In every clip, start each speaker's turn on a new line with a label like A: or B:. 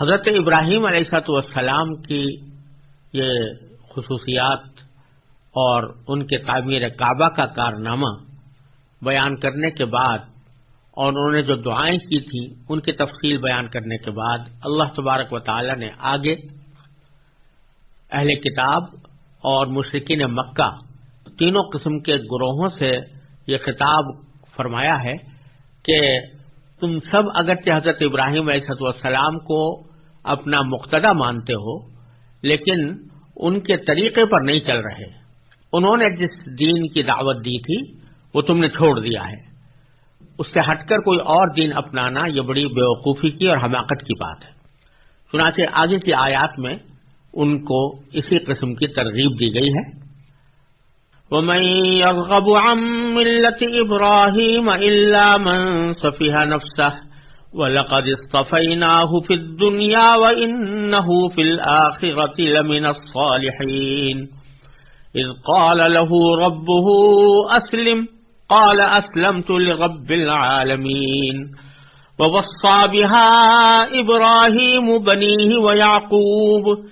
A: حضرت ابراہیم علیہ والسلام کی یہ خصوصیات اور ان کے تعمیر کعبہ کا کارنامہ بیان کرنے کے بعد اور انہوں نے جو دعائیں کی تھیں، ان کی تفصیل بیان کرنے کے بعد اللہ تبارک و تعالی نے آگے اہل کتاب اور مشرقین مکہ تینوں قسم کے گروہوں سے یہ خطاب فرمایا ہے کہ تم سب اگرچہ حضرت ابراہیم علیہ السلام کو اپنا مقتدہ مانتے ہو، لیکن ان کے طریقے پر نہیں چل رہے۔ انہوں نے جس دین کی دعوت دی تھی، وہ تم نے چھوڑ دیا ہے۔ اس سے ہٹ کر کوئی اور دین اپنانا یہ بڑی بیوقوفی کی اور حماقت کی بات ہے۔ چنانچہ آگے کی آیات میں ان کو اسی قسم کی ترغیب دی گئی ہے۔
B: ومن يرغب عن ملة إبراهيم إلا من صفها نفسه ولقد اصطفيناه في الدنيا وإنه في الآخرة لمن الصالحين. إذ قال له ربه أسلم، قال أسلمت لرب العالمين. ووصى بها إبراهيم بنيه ويعقوب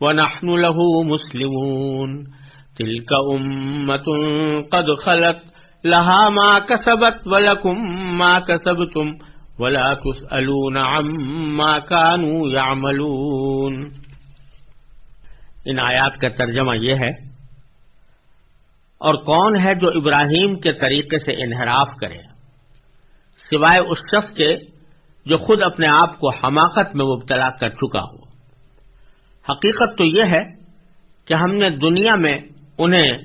B: ونحن له مسلمون. تلك أمة قد خلت، لها ما كسبت ولكم ما كسبتم، ولا تسألون عما كانوا يعملون.
A: ان آیات کا ترجمہ یہ ہے، اور کون ہے جو ابراہیم کے طریقے سے انحراف کرے؟ سوائے اس شخص کے جو خود اپنے آپ کو حماقت میں مبتلا کر چکا ہو۔ حقیقت تو یہ ہے کہ ہم نے دنیا میں انہیں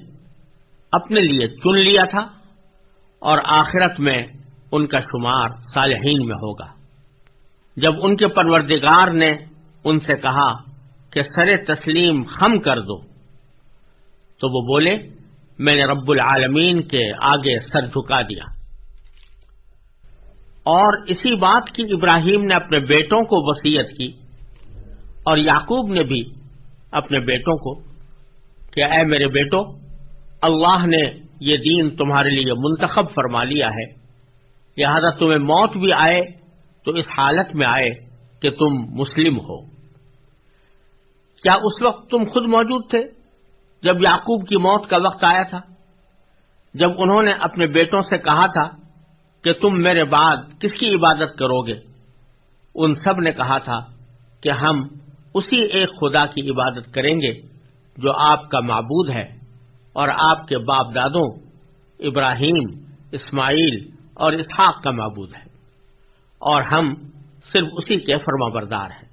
A: اپنے لیے چن لیا تھا اور آخرت میں ان کا شمار صالحین میں ہوگا۔ جب ان کے پروردگار نے ان سے کہا کہ سر تسلیم خم کر دو، تو وہ بولے، میں نے رب العالمین کے آگے سر جھکا دیا۔ اور اسی بات کی ابراہیم نے اپنے بیٹوں کو وسیعت کی۔ اور یعقوب نے بھی اپنے بیٹوں کو کہ اے میرے بیٹو، اللہ نے یہ دین تمہارے لیے منتخب فرما لیا ہے۔ لہذا تمہیں موت بھی آئے تو اس حالت میں آئے کہ تم مسلم ہو۔ کیا اس وقت تم خود موجود تھے جب یعقوب کی موت کا وقت آیا تھا؟ جب انہوں نے اپنے بیٹوں سے کہا تھا کہ تم میرے بعد کس کی عبادت کرو گے؟ ان سب نے کہا تھا کہ ہم اسی ایک خدا کی عبادت کریں گے جو آپ کا معبود ہے اور آپ کے باپ دادوں ابراہیم، اسماعیل اور اسحاق کا معبود ہے۔ اور ہم صرف اسی کے فرما بردار ہیں۔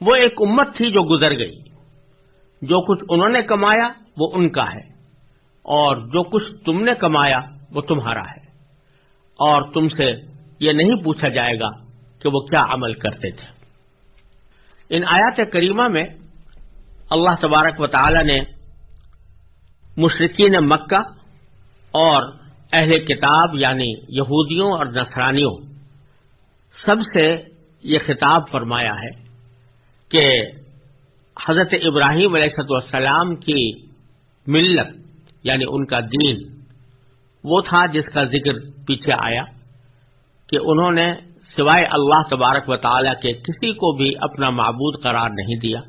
A: وہ ایک امت تھی جو گزر گئی۔ جو کچھ انہوں نے کمایا وہ ان کا ہے۔ اور جو کچھ تم نے کمایا وہ تمہارا ہے۔ اور تم سے یہ نہیں پوچھا جائے گا کہ وہ کیا عمل کرتے تھے۔ ان آیات کریمہ میں اللہ تبارک و تعالی نے مشرقین مکہ اور اہل کتاب یعنی یہودیوں اور نصرانیوں سب سے یہ خطاب فرمایا ہے کہ حضرت ابراہیم علیہ السلام کی ملت یعنی ان کا دین وہ تھا جس کا ذکر پیچھے آیا کہ انہوں نے سوائے اللہ تبارک و تعالیٰ کے کسی کو بھی اپنا معبود قرار نہیں دیا۔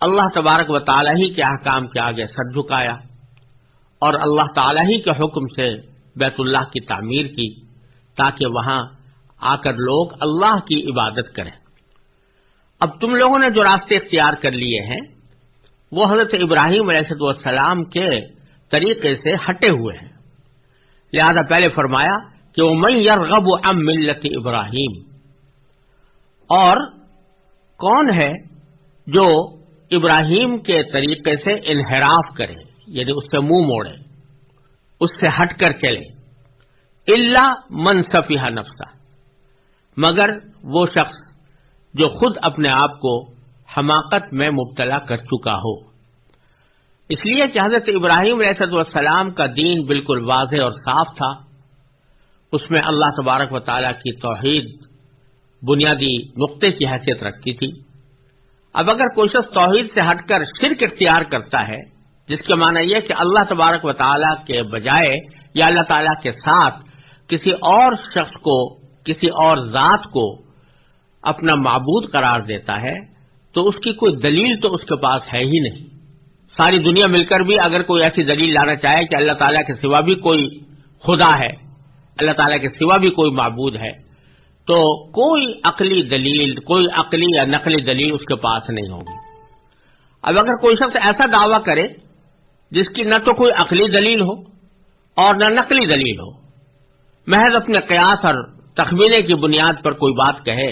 A: اللہ تبارک و تعالیٰ ہی کے احکام کے آگے سر جھکایا اور اللہ تعالیٰ ہی کے حکم سے بیت اللہ کی تعمیر کی تاکہ وہاں آ کر لوگ اللہ کی عبادت کریں۔ اب تم لوگوں نے جو راستے اختیار کر لیے ہیں، وہ حضرت ابراہیم علیہ السلام کے طریقے سے ہٹے ہوئے ہیں۔ لہذا پہلے فرمایا کہ وہ میں یرغب ام ملت ابراہیم اور کون ہے جو ابراہیم کے طریقے سے انحراف کرے یعنی اس سے منہ موڑے، اس سے ہٹ کر چلے اللہ منصفیہ نفسہ مگر وہ شخص جو خود اپنے آپ کو حماقت میں مبتلا کر چکا ہو۔ اس لیے کہ حضرت ابراہیم علیہ والسلام کا دین بالکل واضح اور صاف تھا۔ اس میں اللہ تبارک و تعالیٰ کی توحید بنیادی نقطے کی حیثیت رکھتی تھی۔ اب اگر کوئی شخص توحید سے ہٹ کر شرک اختیار کرتا ہے، جس کے معنی یہ کہ اللہ تبارک و تعالیٰ کے بجائے یا اللہ تعالیٰ کے ساتھ کسی اور شخص کو، کسی اور ذات کو اپنا معبود قرار دیتا ہے، تو اس کی کوئی دلیل تو اس کے پاس ہے ہی نہیں۔ ساری دنیا مل کر بھی اگر کوئی ایسی دلیل لانا چاہے کہ اللہ تعالیٰ کے سوا بھی کوئی خدا ہے اللہ تعالیٰ کے سوا بھی کوئی معبود ہے، تو کوئی عقلی دلیل، کوئی عقلی یا نقلی دلیل اس کے پاس نہیں ہوگی۔ اب اگر کوئی شخص ایسا دعویٰ کرے، جس کی نہ تو کوئی عقلی دلیل ہو اور نہ نقلی دلیل ہو، محض اپنے قیاس اور تخمینے کی بنیاد پر کوئی بات کہے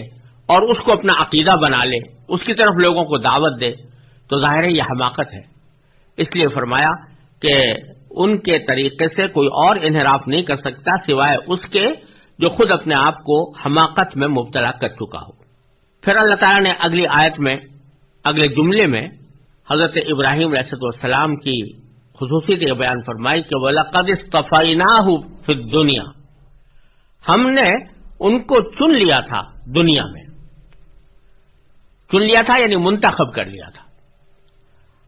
A: اور اس کو اپنا عقیدہ بنا لے، اس کی طرف لوگوں کو دعوت دے، تو ظاہر ہے یہ حماقت ہے۔ اس لیے فرمایا کہ ان کے طریقے سے کوئی اور انحراف نہیں کر سکتا سوائے اس کے جو خود اپنے آپ کو حماقت میں مبتلا کر چکا ہو۔ پھر اللہ تعالیٰ نے اگلی آیت میں، اگلے جملے میں حضرت ابراہیم ریست والسلام کی خصوصیت یہ بیان فرمائی کہ وہ لقد استفینا پھر دنیا ہم نے ان کو چن لیا تھا دنیا میں۔ چن لیا تھا یعنی منتخب کر لیا تھا۔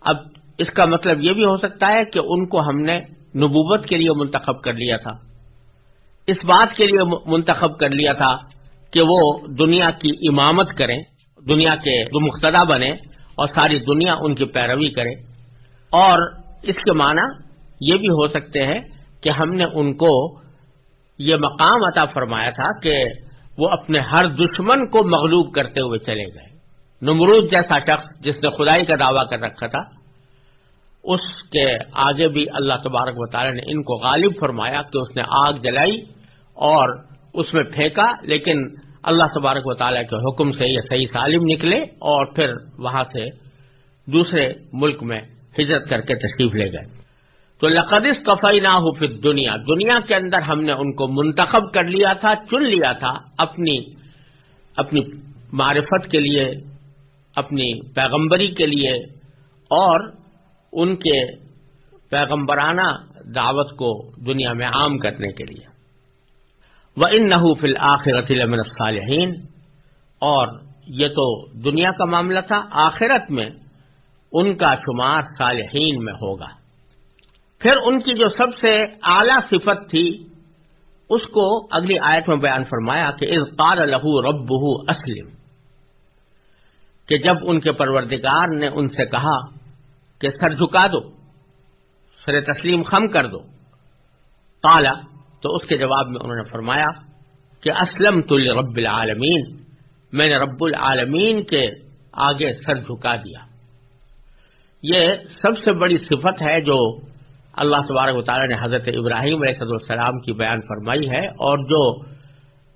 A: اب اس کا مطلب یہ بھی ہو سکتا ہے کہ ان کو ہم نے نبوت کے لیے منتخب کر لیا تھا۔ اس بات کے لیے منتخب کر لیا تھا کہ وہ دنیا کی امامت کریں، دنیا کے جو مقتدا بنے اور ساری دنیا ان کی پیروی کرے۔ اور اس کے معنی یہ بھی ہو سکتے ہیں کہ ہم نے ان کو یہ مقام عطا فرمایا تھا کہ وہ اپنے ہر دشمن کو مغلوب کرتے ہوئے چلے گئے۔ نمرود جیسا شخص جس نے خدائی کا دعویٰ کر رکھا تھا اس کے آگے بھی اللہ تبارک و تعالی نے ان کو غالب فرمایا کہ اس نے آگ جلائی اور اس میں پھینکا، لیکن اللہ تبارک و تعالیٰ کے حکم سے یہ صحیح سالم نکلے اور پھر وہاں سے دوسرے ملک میں ہجرت کر کے تشریف لے گئے۔ تو لقدس کفئی نہ ہو پھر دنیا دنیا کے اندر ہم نے ان کو منتخب کر لیا تھا، چن لیا تھا اپنی اپنی معرفت کے لیے، اپنی پیغمبری کے لیے اور ان کے پیغمبرانہ دعوت کو دنیا میں عام کرنے کے لیے۔ وہ ان نحوفل آخرت صالحین اور یہ تو دنیا کا معاملہ تھا، آخرت میں ان کا شمار صالحین میں ہوگا۔ پھر ان کی جو سب سے اعلی صفت تھی، اس کو اگلی آیت میں بیان فرمایا کہ از قال لہو رب اسلم کہ جب ان کے پروردگار نے ان سے کہا کہ سر جھکا دو، سر تسلیم خم کر دو۔ تالا تو اس کے جواب میں انہوں نے فرمایا کہ اسلم تل رب العالمین، میں نے رب العالمین کے آگے سر جھکا دیا۔ یہ سب سے بڑی صفت ہے جو اللہ تبارک و تعالیٰ نے حضرت ابراہیم علیہ السلام کی بیان فرمائی ہے اور جو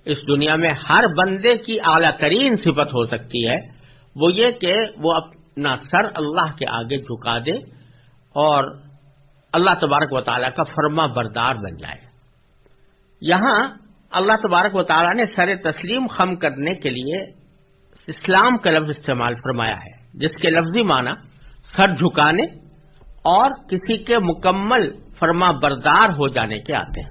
A: اس دنیا میں ہر بندے کی اعلی ترین صفت ہو سکتی ہے، وہ یہ کہ وہ اپنا سر اللہ کے آگے جھکا دے اور اللہ تبارک و تعالیٰ کا فرما بردار بن جائے۔ یہاں اللہ تبارک و تعالیٰ نے سر تسلیم خم کرنے کے لیے اسلام کا لفظ استعمال فرمایا ہے، جس کے لفظی معنی سر جھکانے اور کسی کے مکمل فرما بردار ہو جانے کے آتے ہیں۔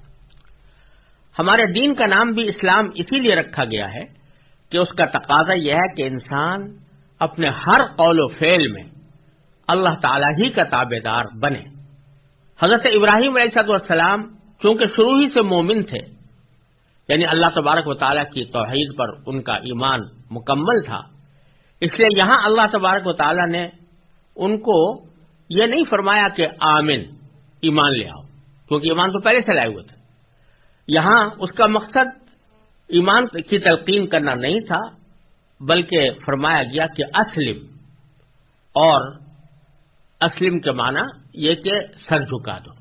A: ہمارے دین کا نام بھی اسلام اسی لیے رکھا گیا ہے کہ اس کا تقاضا یہ ہے کہ انسان اپنے ہر قول و فعل میں اللہ تعالی ہی کا تابے دار بنے۔ حضرت ابراہیم علیہ السلام چونکہ شروع ہی سے مومن تھے یعنی اللہ تبارک و تعالیٰ کی توحید پر ان کا ایمان مکمل تھا، اس لیے یہاں اللہ تبارک و تعالیٰ نے ان کو یہ نہیں فرمایا کہ آمن ایمان لے آؤ، کیونکہ ایمان تو پہلے سے لائے ہوئے تھے۔ یہاں اس کا مقصد ایمان کی تلقین کرنا نہیں تھا بلکہ فرمایا گیا کہ اسلم اور اسلم کے معنی یہ کہ سر جھکا دو۔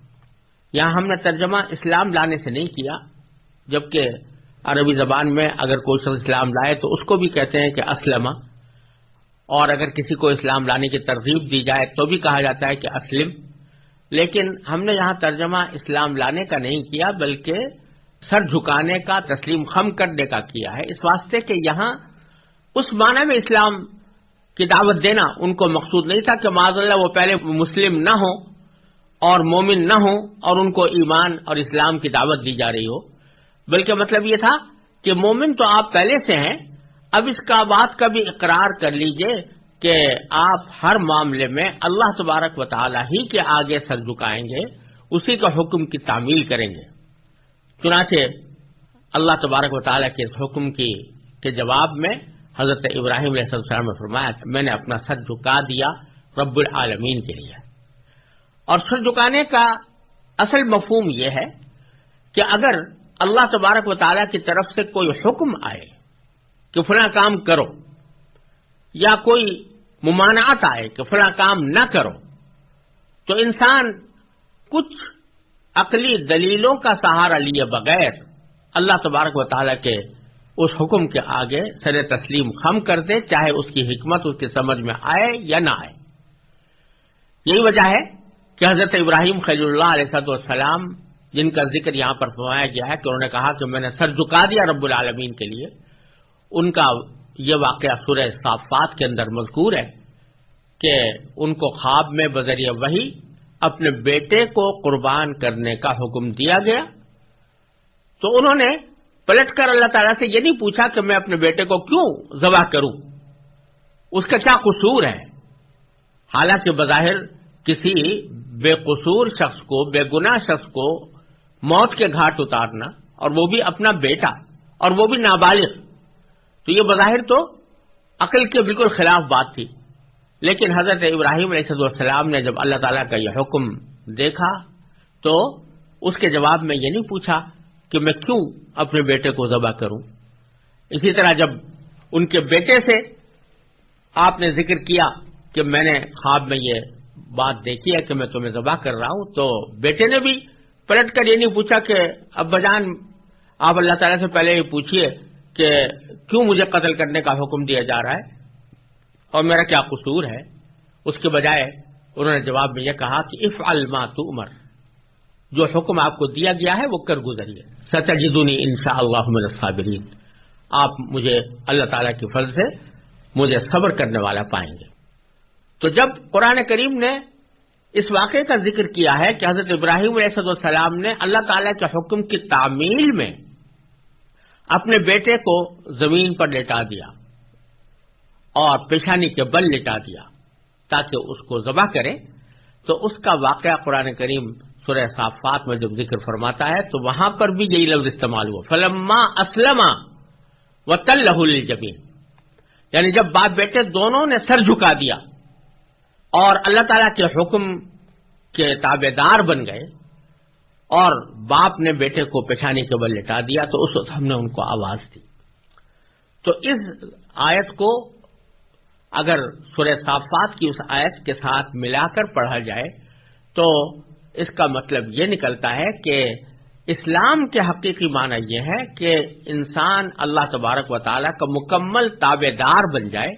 A: یہاں ہم نے ترجمہ اسلام لانے سے نہیں کیا، جبکہ عربی زبان میں اگر کوئی شخص اسلام لائے تو اس کو بھی کہتے ہیں کہ اسلمہ اور اگر کسی کو اسلام لانے کی ترغیب دی جائے تو بھی کہا جاتا ہے کہ اسلم۔ لیکن ہم نے یہاں ترجمہ اسلام لانے کا نہیں کیا، بلکہ سر جھکانے کا، تسلیم خم کرنے کا کیا ہے۔ اس واسطے کہ یہاں اس معنی میں اسلام کی دعوت دینا ان کو مقصود نہیں تھا کہ معذ اللہ وہ پہلے مسلم نہ ہوں اور مومن نہ ہوں اور ان کو ایمان اور اسلام کی دعوت دی جا رہی ہو۔ بلکہ مطلب یہ تھا کہ مومن تو آپ پہلے سے ہیں، اب اس کا بات کا بھی اقرار کر لیجیے کہ آپ ہر معاملے میں اللہ تبارک و تعالی ہی کے آگے سر جھکائیں گے، اسی کا حکم کی تعمیل کریں گے۔ چنانچہ اللہ تبارک و تعالیٰ کے حکم کی، کے جواب میں حضرت ابراہیم علیہ السلام نے فرمایا میں نے اپنا سر جھکا دیا رب العالمین کے لیے۔ اور سر جھکانے کا اصل مفہوم یہ ہے کہ اگر اللہ تبارک و تعالیٰ کی طرف سے کوئی حکم آئے کہ فلاں کام کرو یا کوئی ممانعت آئے کہ فلاں کام نہ کرو، تو انسان کچھ عقلی دلیلوں کا سہارا لیے بغیر اللہ تبارک و تعالیٰ کے اس حکم کے آگے سر تسلیم خم کر دے، چاہے اس کی حکمت اس کی سمجھ میں آئے یا نہ آئے۔ یہی وجہ ہے کہ حضرت ابراہیم خلی اللہ علیہ السلام جن کا ذکر یہاں پر فرمایا گیا ہے کہ انہوں نے کہا کہ میں نے سر جھکا دیا رب العالمین کے لیے، ان کا یہ واقعہ سورہ صافات کے اندر مذکور ہے کہ ان کو خواب میں بذریعہ وہی اپنے بیٹے کو قربان کرنے کا حکم دیا گیا۔ تو انہوں نے پلٹ کر اللہ تعالیٰ سے یہ نہیں پوچھا کہ میں اپنے بیٹے کو کیوں ذبح کروں؟ اس کا کیا قصور ہے؟ حالانکہ بظاہر کسی بے قصور شخص کو، بے گنا شخص کو موت کے گھاٹ اتارنا اور وہ بھی اپنا بیٹا اور وہ بھی نابالغ، تو یہ بظاہر تو عقل کے بالکل خلاف بات تھی۔ لیکن حضرت ابراہیم علیہ السلام نے جب اللہ تعالیٰ کا یہ حکم دیکھا تو اس کے جواب میں یہ نہیں پوچھا کہ میں کیوں اپنے بیٹے کو ذبح کروں؟ اسی طرح جب ان کے بیٹے سے آپ نے ذکر کیا کہ میں نے خواب میں یہ بات دیکھی ہے کہ میں تمہیں ذبح کر رہا ہوں، تو بیٹے نے بھی پلٹ کر یہ نہیں پوچھا کہ اب بجان آپ اللہ تعالیٰ سے پہلے یہ پوچھیے کہ کیوں مجھے قتل کرنے کا حکم دیا جا رہا ہے؟ اور میرا کیا قصور ہے؟ اس کے بجائے انہوں نے جواب میں یہ کہا کہ اف الما تو عمر جو حکم آپ کو دیا گیا ہے وہ کر گزریے۔ ستجدنی ان شاء اللہ صابرین آپ مجھے اللہ تعالی کی فرض سے مجھے صبر کرنے والا پائیں گے۔ تو جب قرآن کریم نے اس واقعے کا ذکر کیا ہے کہ حضرت ابراہیم علیہ السلام نے اللہ تعالی کے حکم کی تعمیل میں اپنے بیٹے کو زمین پر لٹا دیا اور پیشانی کے بل لٹا دیا تاکہ اس کو ذبح کرے۔ تو اس کا واقعہ قرآن کریم سورہ صافات میں جب ذکر فرماتا ہے تو وہاں پر بھی یہی لفظ استعمال ہوا۔ فلما اسلم و تل یعنی جب باپ بیٹے دونوں نے سر جھکا دیا اور اللہ تعالی کے حکم کے تابے دار بن گئے اور باپ نے بیٹے کو پیشانی کے بل لٹا دیا تو اس وقت ہم نے ان کو آواز دی۔ تو اس آیت کو اگر سورہ صافات کی اس آیت کے ساتھ ملا کر پڑھا جائے تو اس کا مطلب یہ نکلتا ہے کہ اسلام کے حقیقی معنی یہ ہے کہ انسان اللہ تبارک و تعالیٰ کا مکمل تابے دار بن جائے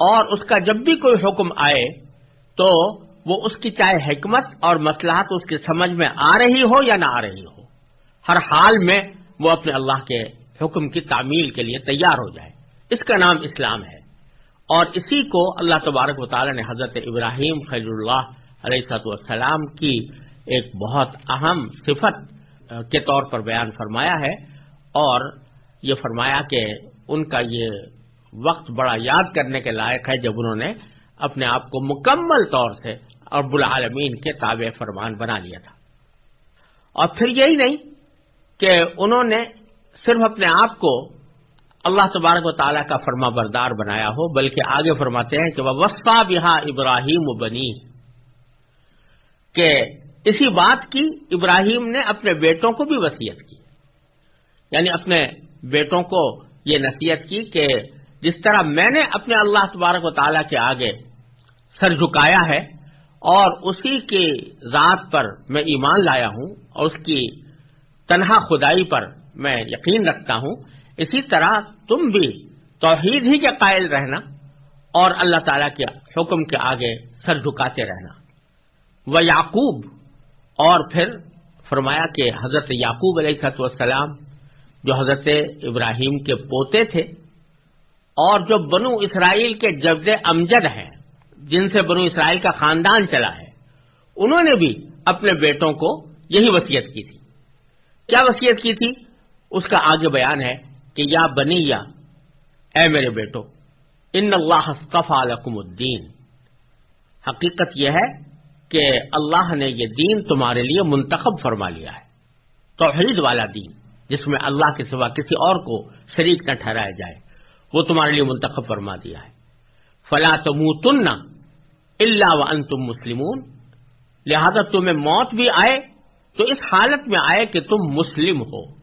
A: اور اس کا جب بھی کوئی حکم آئے تو وہ اس کی چاہے حکمت اور مسلحت اس کی سمجھ میں آ رہی ہو یا نہ آ رہی ہو۔ ہر حال میں وہ اپنے اللہ کے حکم کی تعمیل کے لیے تیار ہو جائے۔ اس کا نام اسلام ہے اور اسی کو اللہ تبارک و تعالی نے حضرت ابراہیم خیر اللہ علیہ والسلام کی ایک بہت اہم صفت کے طور پر بیان فرمایا ہے اور یہ فرمایا کہ ان کا یہ وقت بڑا یاد کرنے کے لائق ہے جب انہوں نے اپنے آپ کو مکمل طور سے اور العالمین کے تابع فرمان بنا لیا تھا۔ اور پھر یہی نہیں کہ انہوں نے صرف اپنے آپ کو اللہ تبارک و تعالیٰ کا فرما بردار بنایا ہو، بلکہ آگے فرماتے ہیں کہ وہ وسفا بہا ابراہیم بنی کہ اسی بات کی ابراہیم نے اپنے بیٹوں کو بھی وسیعت کی۔ یعنی اپنے بیٹوں کو یہ نصیحت کی کہ جس طرح میں نے اپنے اللہ تبارک و تعالیٰ کے آگے سر جھکایا ہے اور اسی کے ذات پر میں ایمان لایا ہوں اور اس کی تنہا خدائی پر میں یقین رکھتا ہوں، اسی طرح تم بھی توحید ہی کے قائل رہنا اور اللہ تعالی کے حکم کے آگے سر جھکاتے رہنا۔ وہ یعقوب۔ اور پھر فرمایا کہ حضرت یعقوب علیہ والسلام جو حضرت ابراہیم کے پوتے تھے اور جو بنو اسرائیل کے جبز امجد ہیں، جن سے بنو اسرائیل کا خاندان چلا ہے، انہوں نے بھی اپنے بیٹوں کو یہی وسیعت کی تھی۔ کیا وسیعت کی تھی؟ اس کا آگے بیان ہے کہ یا بنی یا، اے میرے بیٹو، ان اللہ لکم الدین۔ حقیقت یہ ہے کہ اللہ نے یہ دین تمہارے لیے منتخب فرما لیا ہے۔ توحید والا دین، جس میں اللہ کے سوا کسی اور کو شریک نہ ٹھہرایا جائے، وہ تمہارے لیے منتخب فرما دیا ہے۔ فلا تم تن اللہ و ان تم مسلمون۔ لہذا تمہیں موت بھی آئے، تو اس حالت میں آئے کہ تم مسلم ہو۔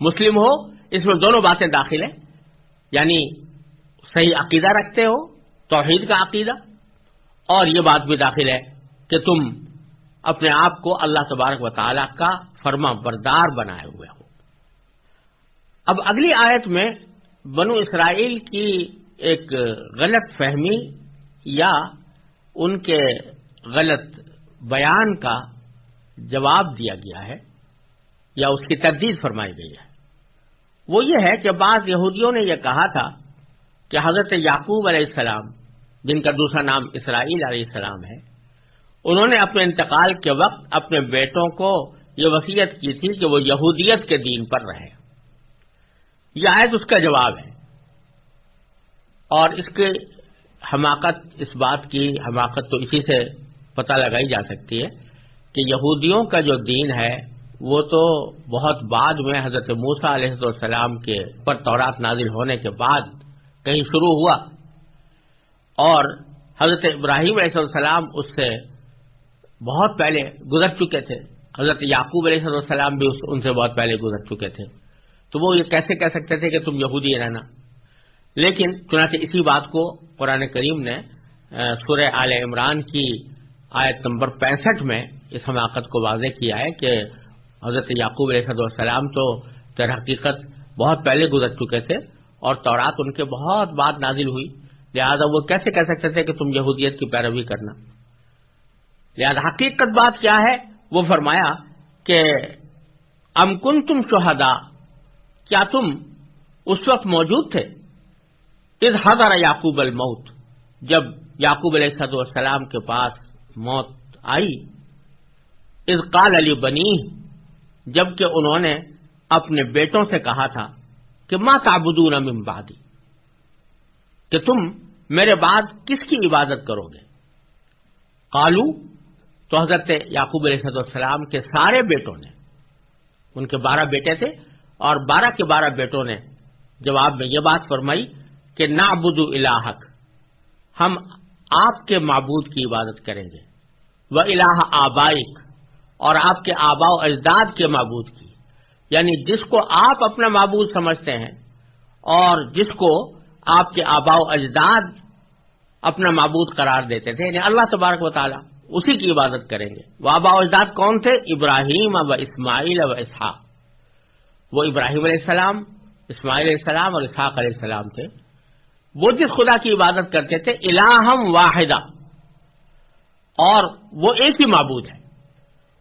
A: مسلم ہو، اس میں دونوں باتیں داخل ہیں۔ یعنی صحیح عقیدہ رکھتے ہو، توحید کا عقیدہ اور یہ بات بھی داخل ہے کہ تم اپنے آپ کو اللہ تبارک و تعالی کا فرما بردار بنائے ہوئے ہو۔ اب اگلی آیت میں بنو اسرائیل کی ایک غلط فہمی یا ان کے غلط بیان کا جواب دیا گیا ہے یا اس کی تردید فرمائی گئی ہے۔ وہ یہ ہے کہ بعض یہودیوں نے یہ کہا تھا کہ حضرت یعقوب علیہ السلام جن کا دوسرا نام اسرائیل علیہ السلام ہے، انہوں نے اپنے انتقال کے وقت اپنے بیٹوں کو یہ وصیت کی تھی کہ وہ یہودیت کے دین پر رہے یہ آیت اس کا جواب ہے۔ اور اس کے حماقت، اس بات کی حماقت تو اسی سے پتہ لگائی جا سکتی ہے کہ یہودیوں کا جو دین ہے، وہ تو بہت بعد میں حضرت موسا علیہ السلام کے پر تورات نازل ہونے کے بعد کہیں شروع ہوا۔ اور حضرت ابراہیم علیہ السلام اس سے بہت پہلے گزر چکے تھے۔ حضرت یعقوب علیہ السلام بھی ان سے بہت پہلے گزر چکے تھے۔ تو وہ یہ کیسے کہہ سکتے تھے کہ تم یہودی رہنا؟ لیکن چنانچہ اسی بات کو قرآن کریم نے سورہ آل عمران کی آیت نمبر پینسٹھ میں اس حماقت کو واضح کیا ہے کہ حضرت یعقوب علیہ السلام تو در حقیقت بہت پہلے گزر چکے تھے اور تورات ان کے بہت بعد نازل ہوئی۔ لہذا وہ کیسے کہہ سکتے تھے کہ تم یہودیت کی پیروی کرنا؟ لہذا حقیقت بات کیا ہے؟ وہ فرمایا کہ امکن تم شہدا کیا تم اس وقت موجود تھے؟ از حضر یعقوب الموت، جب یعقوب علیہ صد السلام کے پاس موت آئی۔ از قال علی بنی جبکہ انہوں نے اپنے بیٹوں سے کہا تھا کہ ماں تعبدون من بعدی۔ کہ تم میرے بعد کس کی عبادت کرو گے؟ کالو تو حضرت یعقوب علیہ السلام کے سارے بیٹوں نے، ان کے بارہ بیٹے تھے، اور بارہ کے بارہ بیٹوں نے جواب میں یہ بات فرمائی کہ نابود الحق ہم آپ کے معبود کی عبادت کریں گے وہ الہ آبائک، اور آپ کے آبا و اجداد کے معبود کی یعنی جس کو آپ اپنا معبود سمجھتے ہیں، اور جس کو آپ کے آبا و اجداد اپنا معبود قرار دیتے تھے یعنی اللہ تبارک و تعالیٰ اسی کی عبادت کریں گے۔ وہ آبا و اجداد کون تھے؟ ابراہیم اب اسماعیل اب اسحاق۔ وہ ابراہیم علیہ السلام، اسماعیل علیہ السلام اور اسحاق علیہ السلام تھے۔ وہ جس خدا کی عبادت کرتے تھے الہم واحدہ۔ اور وہ ایک ہی معبود ہے۔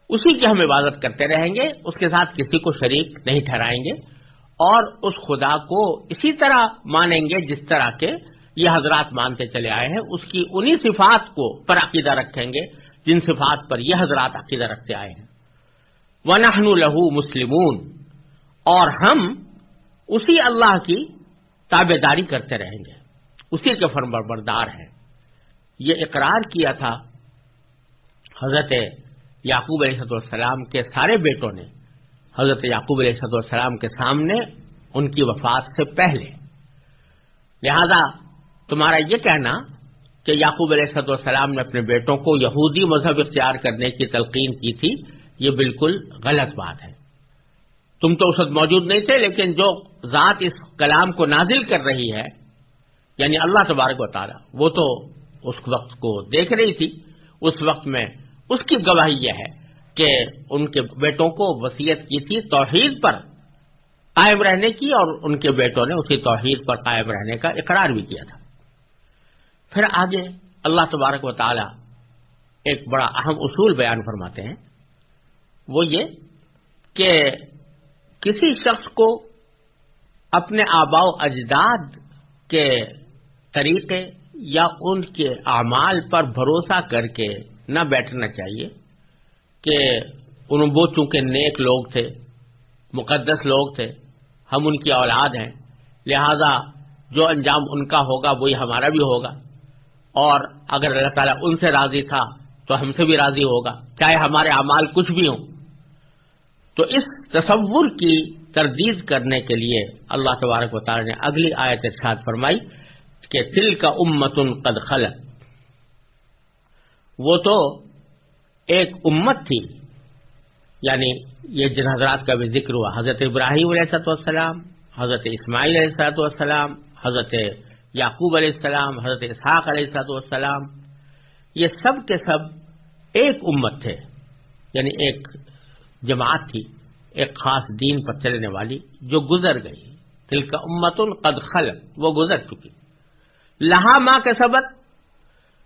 A: اسی کی ہم عبادت کرتے رہیں گے، اس کے ساتھ کسی کو شریک نہیں ٹھہرائیں گے۔ اور اس خدا کو اسی طرح مانیں گے جس طرح کے یہ حضرات مانتے چلے آئے ہیں، اس کی انہی صفات کو پر عقیدہ رکھیں گے جن صفات پر یہ حضرات عقیدہ رکھتے آئے ہیں۔ ونحن لہو مسلمون۔ اور ہم اسی اللہ کی تابے داری کرتے رہیں گے۔ اسی کے فرم بردار ہیں۔ یہ اقرار کیا تھا۔ حضرت یعقوب علیہ السلام کے سارے بیٹوں نے حضرت یعقوب علیہ السلام کے سامنے ان کی وفات سے پہلے۔ لہذا تمہارا یہ کہنا کہ یعقوب علیہ السلام نے اپنے بیٹوں کو یہودی مذہب اختیار کرنے کی تلقین کی تھی، یہ بالکل غلط بات ہے۔ تم تو اس وقت موجود نہیں تھے، لیکن جو ذات اس کلام کو نازل کر رہی ہے یعنی اللہ تبارک و تعالیٰ، وہ تو اس وقت کو دیکھ رہی تھی۔ اس وقت میں اس کی گواہی یہ ہے کہ ان کے بیٹوں کو وسیعت کی تھی توحید پر قائم رہنے کی اور ان کے بیٹوں نے اسی توحید پر قائم رہنے کا اقرار بھی کیا تھا۔ پھر آگے اللہ تبارک و تعالی ایک بڑا اہم اصول بیان فرماتے ہیں۔ وہ یہ کہ کسی شخص کو اپنے آبا و اجداد کے طریقے یا ان کے اعمال پر بھروسہ کر کے نہ بیٹھنا چاہیے۔ کہ ان وہ چونکہ نیک لوگ تھے، مقدس لوگ تھے، ہم ان کی اولاد ہیں۔ لہذا جو انجام ان کا ہوگا وہی ہمارا بھی ہوگا۔ اور اگر اللہ تعالیٰ ان سے راضی تھا تو ہم سے بھی راضی ہوگا، چاہے ہمارے اعمال کچھ بھی ہوں۔ تو اس تصور کی تردید کرنے کے لیے اللہ تبارک و تعالی نے اگلی آیت ارشاد فرمائی کہ تل کا امت قد خلق وہ تو ایک امت تھی۔ یعنی یہ جن حضرات کا بھی ذکر ہوا، حضرت ابراہیم علیہ والسلام، حضرت اسماعیل علیہ والسلام، حضرت یعقوب علیہ السلام، حضرت اسحاق علیہ والسلام، یہ سب کے سب ایک امت تھے۔ یعنی ایک جماعت تھی، ایک خاص دین پر چلنے والی جو گزر گئی۔ دل کا امت القد خل وہ گزر چکی۔ لہا ماں کے سبق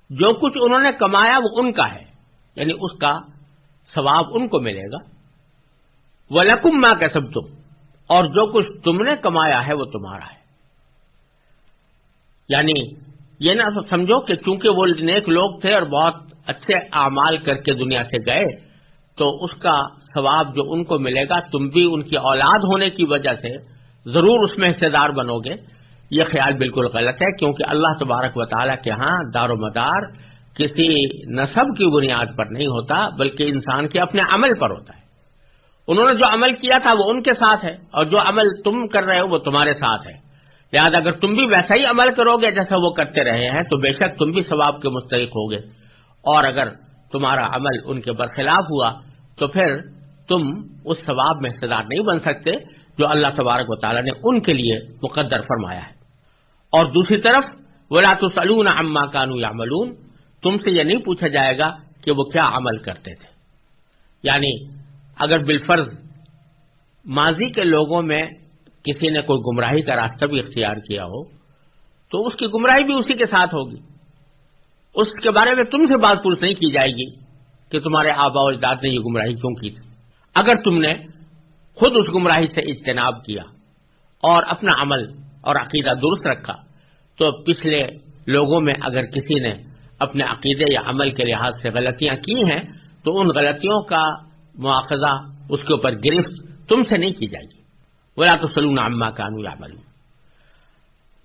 A: جو کچھ انہوں نے کمایا وہ ان کا ہے۔ یعنی اس کا ثواب ان کو ملے گا۔ وہ لکم ماں کا سب تم اور جو کچھ تم نے کمایا ہے وہ تمہارا ہے۔ یعنی یہ نہ سمجھو کہ چونکہ وہ نیک لوگ تھے اور بہت اچھے اعمال کر کے دنیا سے گئے، تو اس کا ثواب جو ان کو ملے گا، تم بھی ان کی اولاد ہونے کی وجہ سے ضرور اس میں حصے دار بنو گے۔ یہ خیال بالکل غلط ہے، کیونکہ اللہ تبارک و تعالیٰ کے ہاں دار و مدار کسی نصب کی بنیاد پر نہیں ہوتا، بلکہ انسان کے اپنے عمل پر ہوتا ہے۔ انہوں نے جو عمل کیا تھا، وہ ان کے ساتھ ہے، اور جو عمل تم کر رہے ہو، وہ تمہارے ساتھ ہے۔ لہٰذا اگر تم بھی ویسا ہی عمل کرو گے جیسا وہ کرتے رہے ہیں، تو بے شک تم بھی ثواب کے مستحق ہوگے اور اگر تمہارا عمل ان کے برخلاف ہوا، تو پھر تم اس ثواب میں حصے دار نہیں بن سکتے، جو اللہ تبارک و تعالیٰ نے ان کے لیے مقدر فرمایا ہے۔ اور دوسری طرف، ولا تو سلون اما کانو یا ملون تم سے یہ نہیں پوچھا جائے گا کہ وہ کیا عمل کرتے تھے۔ یعنی اگر بالفرض ماضی کے لوگوں میں کسی نے کوئی گمراہی کا راستہ بھی اختیار کیا ہو، تو اس کی گمراہی بھی اسی کے ساتھ ہوگی۔ اس کے بارے میں تم سے بات پوچھ نہیں کی جائے گی کہ تمہارے آبا و اجداد نے یہ گمراہی کیوں کی تھی۔ اگر تم نے خود اس گمراہی سے اجتناب کیا اور اپنا عمل اور عقیدہ درست رکھا، تو پچھلے لوگوں میں اگر کسی نے اپنے عقیدے یا عمل کے لحاظ سے غلطیاں کی ہیں، تو ان غلطیوں کا مواخذہ اس کے اوپر گرفت تم سے نہیں کی جائے گی۔ بولا تو سلون عما کانو یا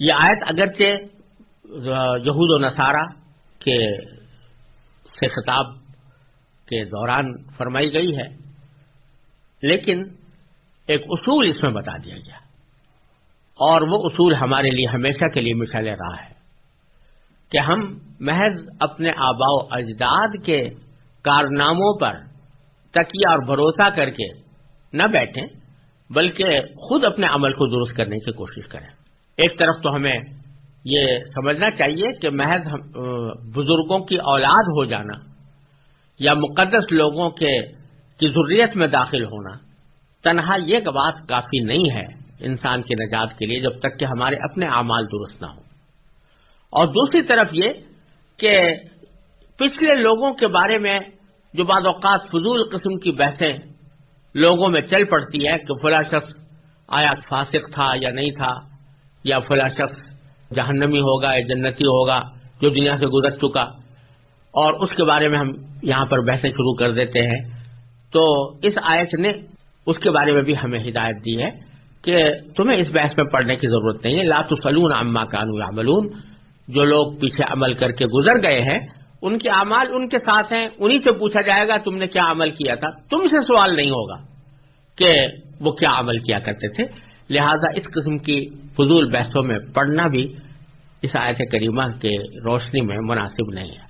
A: یہ آیت اگرچہ یہود و نصارہ کے سے خطاب کے دوران فرمائی گئی ہے، لیکن ایک اصول اس میں بتا دیا گیا۔ اور وہ اصول ہمارے لیے ہمیشہ کے لیے مثال رہا ہے۔ کہ ہم محض اپنے آبا و اجداد کے کارناموں پر تکیہ اور بھروسہ کر کے نہ بیٹھیں، بلکہ خود اپنے عمل کو درست کرنے کی کوشش کریں۔ ایک طرف تو ہمیں یہ سمجھنا چاہیے کہ محض بزرگوں کی اولاد ہو جانا یا مقدس لوگوں کے، کی ضروریت میں داخل ہونا تنہا یہ بات کافی نہیں ہے انسان کی نجات کے لیے، جب تک کہ ہمارے اپنے اعمال درست نہ ہوں۔ اور دوسری طرف یہ کہ پچھلے لوگوں کے بارے میں جو بعض اوقات فضول قسم کی بحثیں لوگوں میں چل پڑتی ہے کہ فلاں شخص آیا فاسق تھا یا نہیں تھا، یا فلاں شخص جہنمی ہوگا یا جنتی ہوگا، جو دنیا سے گزر چکا، اور اس کے بارے میں ہم یہاں پر بحثیں شروع کر دیتے ہیں۔ تو اس آیت نے اس کے بارے میں بھی ہمیں ہدایت دی ہے کہ تمہیں اس بحث میں پڑھنے کی ضرورت نہیں ہے۔ لات سلون اما کانو عملون جو لوگ پیچھے عمل کر کے گزر گئے ہیں، ان کے اعمال ان کے ساتھ ہیں، انہی سے پوچھا جائے گا تم نے کیا عمل کیا تھا؟ تم سے سوال نہیں ہوگا کہ وہ کیا عمل کیا کرتے تھے۔ لہذا اس قسم کی فضول بحثوں میں پڑھنا بھی اس آیت کریمہ کے روشنی میں مناسب نہیں ہے۔